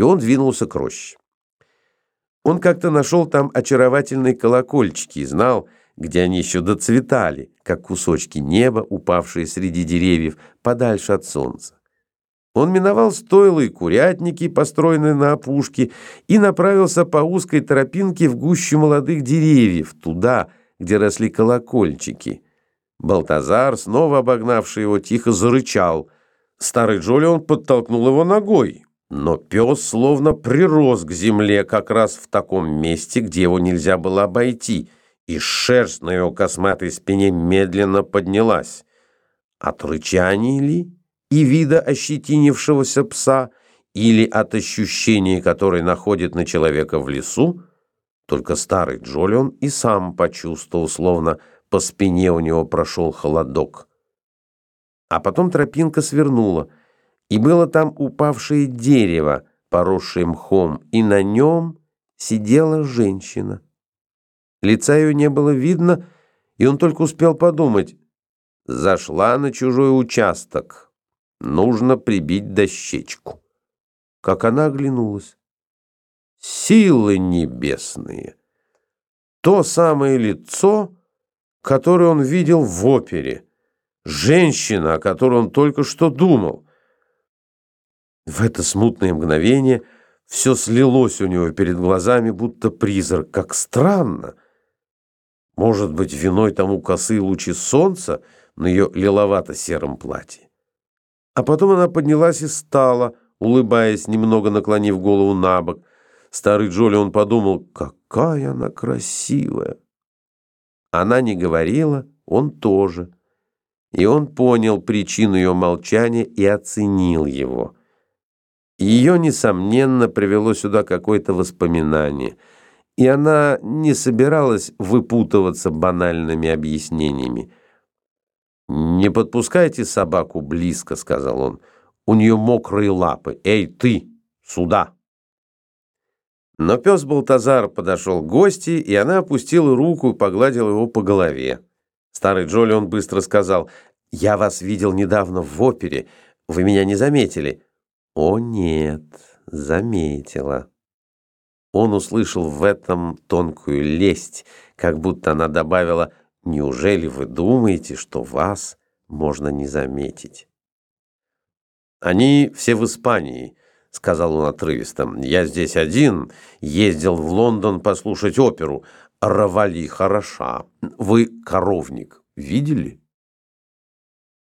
и он двинулся к роще. Он как-то нашел там очаровательные колокольчики и знал, где они еще доцветали, как кусочки неба, упавшие среди деревьев, подальше от солнца. Он миновал стойлы и курятники, построенные на опушке, и направился по узкой тропинке в гущу молодых деревьев, туда, где росли колокольчики. Балтазар, снова обогнавший его, тихо зарычал. Старый Джолион подтолкнул его ногой. Но пес словно прирос к земле как раз в таком месте, где его нельзя было обойти, и шерсть на его косматой спине медленно поднялась. От рычания ли и вида ощетинившегося пса, или от ощущения, которое находит на человека в лесу, только старый Джолион и сам почувствовал, словно по спине у него прошел холодок. А потом тропинка свернула — и было там упавшее дерево, поросшее мхом, и на нем сидела женщина. Лица ее не было видно, и он только успел подумать, зашла на чужой участок, нужно прибить дощечку. Как она оглянулась. Силы небесные! То самое лицо, которое он видел в опере, женщина, о которой он только что думал — в это смутное мгновение все слилось у него перед глазами, будто призрак. Как странно! Может быть, виной тому косые лучи солнца на ее лиловато-сером платье. А потом она поднялась и стала, улыбаясь, немного наклонив голову на бок. Старый Джоли он подумал, какая она красивая. Она не говорила, он тоже. И он понял причину ее молчания и оценил его. Ее, несомненно, привело сюда какое-то воспоминание, и она не собиралась выпутываться банальными объяснениями. «Не подпускайте собаку близко», — сказал он. «У нее мокрые лапы. Эй, ты, сюда!» Но пес Балтазар подошел к гости, и она опустила руку и погладила его по голове. Старый Джоли он быстро сказал, «Я вас видел недавно в опере. Вы меня не заметили». О нет, заметила. Он услышал в этом тонкую лесть, как будто она добавила «Неужели вы думаете, что вас можно не заметить?» «Они все в Испании», — сказал он отрывисто. «Я здесь один, ездил в Лондон послушать оперу. Равали хороша. Вы коровник видели?»